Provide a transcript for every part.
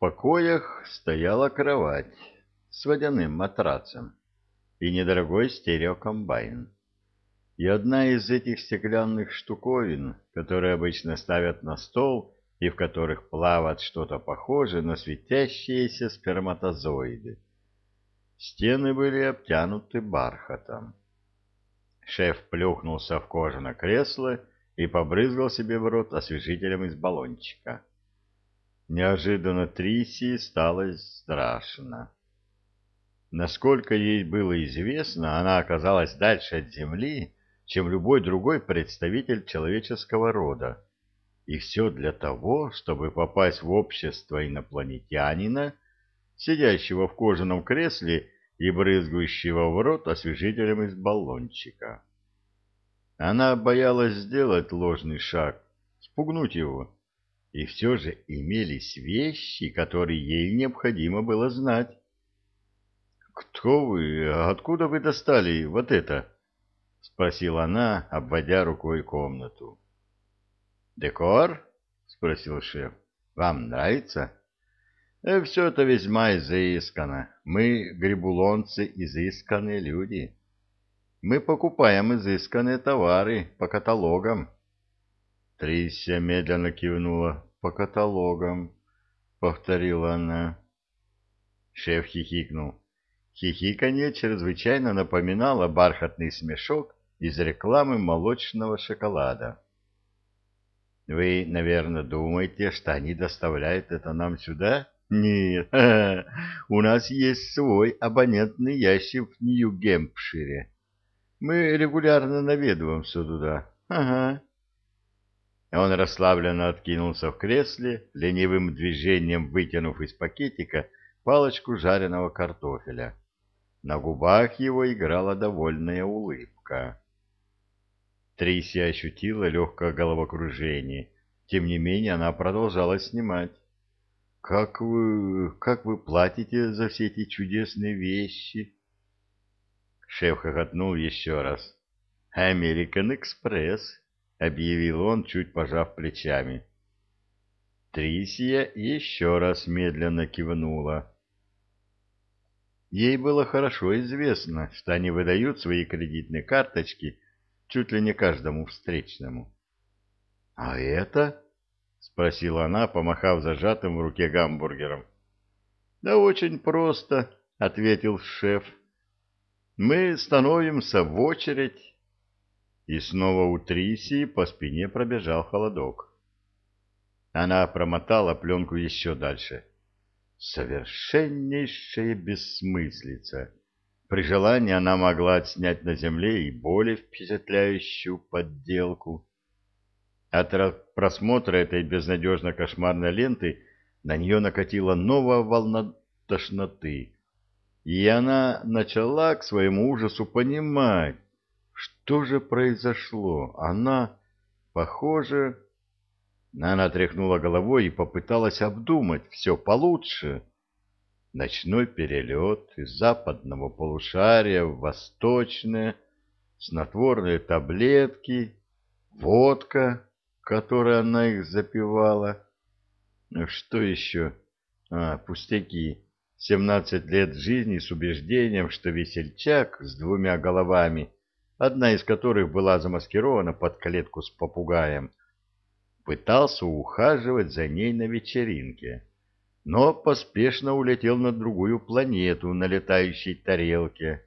покоях стояла кровать с водяным матрацем и недорогой стереокомбайн. И одна из этих стеклянных штуковин, которые обычно ставят на стол и в которых плавает что-то похожее на светящиеся сперматозоиды. Стены были обтянуты бархатом. Шеф плюхнулся в кожаное кресло и побрызгал себе в рот освежителем из баллончика. Неожиданно Триси стало страшно. Насколько ей было известно, она оказалась дальше от Земли, чем любой другой представитель человеческого рода. И все для того, чтобы попасть в общество инопланетянина, сидящего в кожаном кресле и брызгающего в рот освежителем из баллончика. Она боялась сделать ложный шаг, спугнуть его, и все же имелись вещи, которые ей необходимо было знать. «Кто вы? Откуда вы достали вот это?» — спросила она, обводя рукой комнату. «Декор?» — спросил шеф. «Вам нравится?» Э, все это весьма изысканно. Мы, грибулонцы, изысканные люди. Мы покупаем изысканные товары по каталогам. Трисия медленно кивнула. По каталогам, повторила она. Шеф хихикнул. Хихиканье чрезвычайно напоминало бархатный смешок из рекламы молочного шоколада. Вы, наверное, думаете, что они доставляют это нам сюда? Нет, у нас есть свой абонентный ящик в Нью-Гемпшире. Мы регулярно наведываемся туда. Ага. Он расслабленно откинулся в кресле, ленивым движением вытянув из пакетика палочку жареного картофеля. На губах его играла довольная улыбка. Трисия ощутила легкое головокружение. Тем не менее она продолжала снимать. Как вы, как вы платите за все эти чудесные вещи? Шеф хохотнул еще раз. «Американ Экспресс», — объявил он, чуть пожав плечами. Трисия еще раз медленно кивнула. Ей было хорошо известно, что они выдают свои кредитные карточки чуть ли не каждому встречному. — А это? — спросила она, помахав зажатым в руке гамбургером. — Да очень просто, — ответил шеф. — Мы становимся в очередь. И снова у Трисии по спине пробежал холодок. Она промотала пленку еще дальше. Совершеннейшая бессмыслица. При желании она могла отснять на земле и более впечатляющую подделку. От просмотра этой безнадежно кошмарной ленты на нее накатила новая волна тошноты, и она начала к своему ужасу понимать, что же произошло. Она, похоже... Она тряхнула головой и попыталась обдумать все получше. Ночной перелет из западного полушария в восточное, снотворные таблетки, водка которой она их запивала. Ну, что еще? А, пустяки. Семнадцать лет жизни с убеждением, что весельчак с двумя головами, одна из которых была замаскирована под клетку с попугаем, пытался ухаживать за ней на вечеринке, но поспешно улетел на другую планету на летающей тарелке.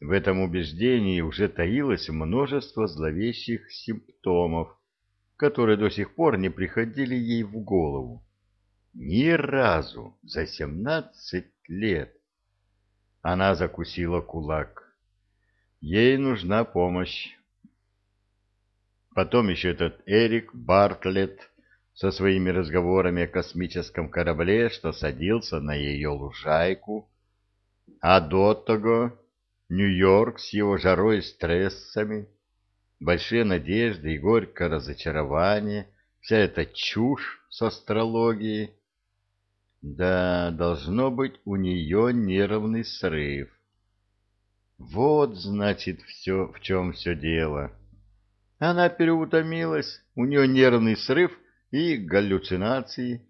В этом убеждении уже таилось множество зловещих симптомов, которые до сих пор не приходили ей в голову. Ни разу за семнадцать лет. Она закусила кулак. Ей нужна помощь. Потом еще этот Эрик Бартлетт со своими разговорами о космическом корабле, что садился на ее лужайку. А до того Нью-Йорк с его жарой и стрессами большие надежды и горькое разочарование, вся эта чушь с астрологией. Да, должно быть, у нее нервный срыв. Вот, значит, все, в чем все дело. Она переутомилась, у нее нервный срыв и галлюцинации.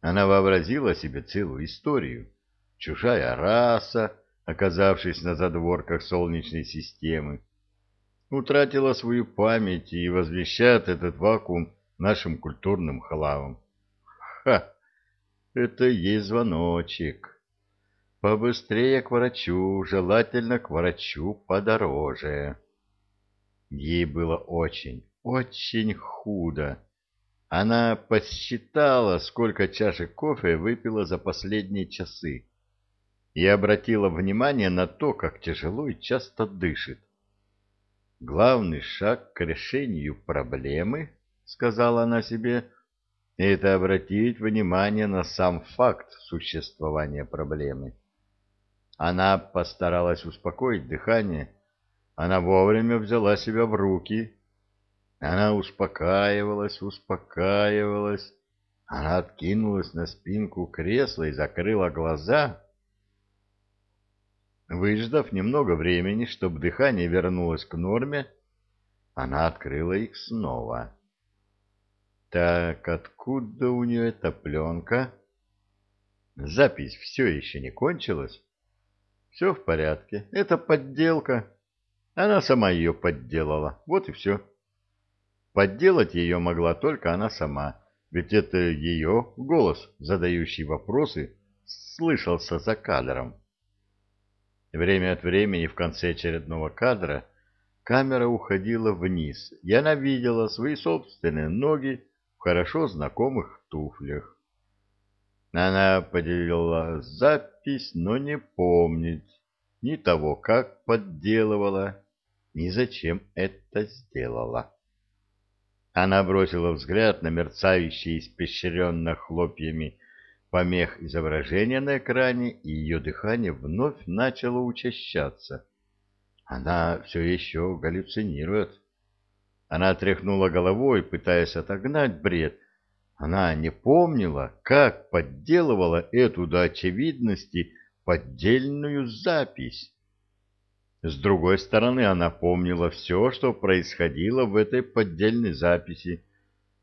Она вообразила себе целую историю. Чужая раса, оказавшись на задворках Солнечной системы, утратила свою память и возвещает этот вакуум нашим культурным хлавом. Ха! Это ей звоночек. Побыстрее к врачу, желательно к врачу подороже. Ей было очень, очень худо. Она подсчитала, сколько чашек кофе выпила за последние часы, и обратила внимание на то, как тяжело и часто дышит. Главный шаг к решению проблемы, сказала она себе, это обратить внимание на сам факт существования проблемы. Она постаралась успокоить дыхание, она вовремя взяла себя в руки. Она успокаивалась, успокаивалась. Она откинулась на спинку кресла и закрыла глаза. Выждав немного времени, чтобы дыхание вернулось к норме, она открыла их снова. Так, откуда у нее эта пленка? Запись все еще не кончилась. Все в порядке. Это подделка. Она сама ее подделала. Вот и все. Подделать ее могла только она сама, ведь это ее голос, задающий вопросы, слышался за кадром. Время от времени в конце очередного кадра камера уходила вниз, и она видела свои собственные ноги в хорошо знакомых туфлях. Она поделила запись, но не помнит ни того, как подделывала, ни зачем это сделала. Она бросила взгляд на мерцающие испещренно хлопьями помех изображения на экране, и ее дыхание вновь начало учащаться. Она все еще галлюцинирует. Она тряхнула головой, пытаясь отогнать бред. Она не помнила, как подделывала эту до очевидности поддельную запись. С другой стороны, она помнила все, что происходило в этой поддельной записи.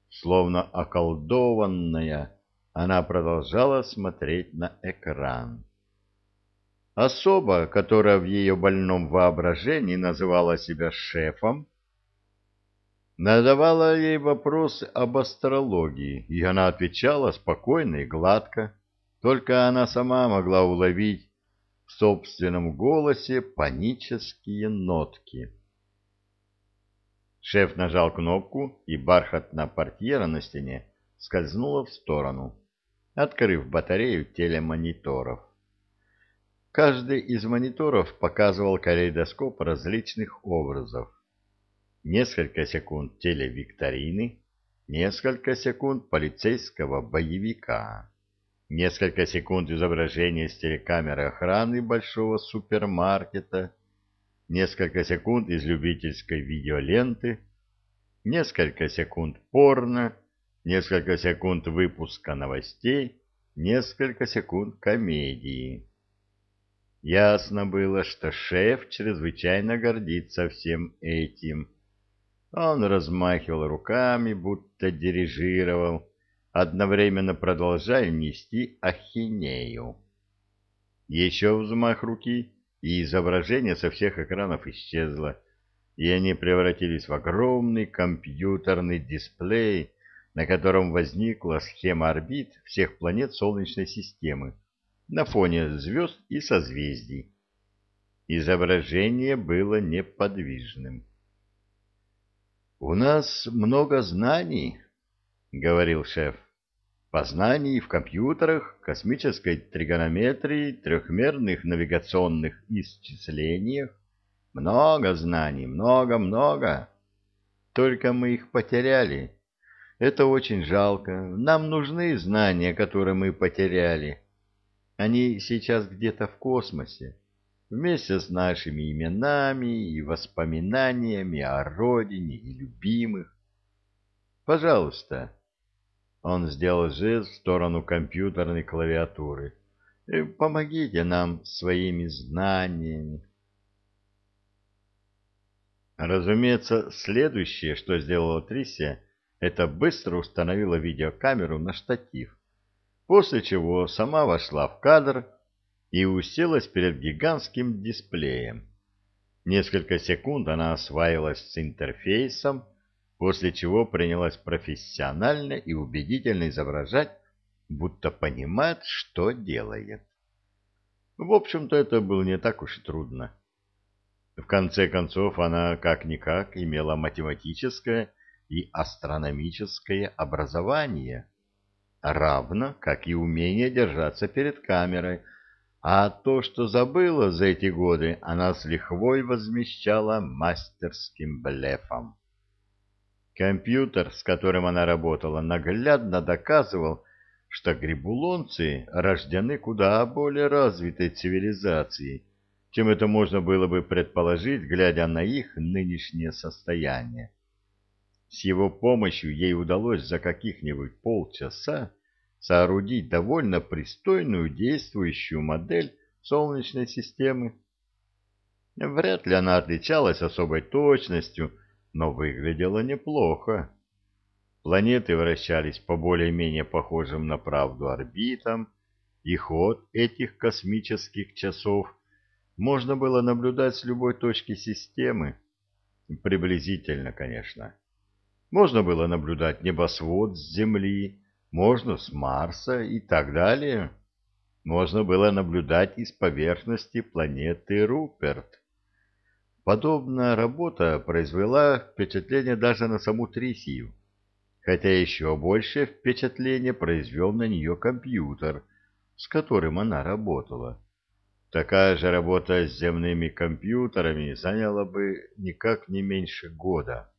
Словно околдованная, она продолжала смотреть на экран. Особа, которая в ее больном воображении называла себя шефом, надавала ей вопросы об астрологии, и она отвечала спокойно и гладко. Только она сама могла уловить в собственном голосе панические нотки. Шеф нажал кнопку, и бархатная портьера на стене скользнула в сторону открыв батарею телемониторов. Каждый из мониторов показывал калейдоскоп различных образов. Несколько секунд телевикторины, несколько секунд полицейского боевика, несколько секунд изображения с телекамеры охраны большого супермаркета, несколько секунд из любительской видеоленты, несколько секунд порно, несколько секунд выпуска новостей, несколько секунд комедии. Ясно было, что шеф чрезвычайно гордится всем этим. Он размахивал руками, будто дирижировал, одновременно продолжая нести ахинею. Еще взмах руки, и изображение со всех экранов исчезло, и они превратились в огромный компьютерный дисплей, на котором возникла схема орбит всех планет Солнечной системы на фоне звезд и созвездий. Изображение было неподвижным. «У нас много знаний», — говорил шеф. «Познаний в компьютерах, космической тригонометрии, трехмерных навигационных исчислениях. Много знаний, много-много. Только мы их потеряли» Это очень жалко. Нам нужны знания, которые мы потеряли. Они сейчас где-то в космосе, вместе с нашими именами и воспоминаниями о родине и любимых. Пожалуйста. Он сделал жест в сторону компьютерной клавиатуры. «Э, помогите нам своими знаниями. Разумеется, следующее, что сделала Трисия, это быстро установила видеокамеру на штатив. после чего сама вошла в кадр и уселась перед гигантским дисплеем. Несколько секунд она осваивалась с интерфейсом, после чего принялась профессионально и убедительно изображать, будто понимает, что делает. В общем-то, это было не так уж и трудно. В конце концов, она как-никак имела математическое и астрономическое образование, равно как и умение держаться перед камерой, а то, что забыла за эти годы, она с лихвой возмещала мастерским блефом. Компьютер, с которым она работала, наглядно доказывал, что грибулонцы рождены куда более развитой цивилизацией, чем это можно было бы предположить, глядя на их нынешнее состояние. С его помощью ей удалось за каких-нибудь полчаса соорудить довольно пристойную действующую модель Солнечной системы. Вряд ли она отличалась особой точностью, но выглядела неплохо. Планеты вращались по более-менее похожим на правду орбитам, и ход этих космических часов можно было наблюдать с любой точки системы. Приблизительно, конечно. Можно было наблюдать небосвод с Земли, можно с Марса и так далее. Можно было наблюдать из поверхности планеты Руперт. Подобная работа произвела впечатление даже на саму Трисию хотя еще большее впечатление произвел на нее компьютер, с которым она работала. Такая же работа с земными компьютерами заняла бы никак не меньше года.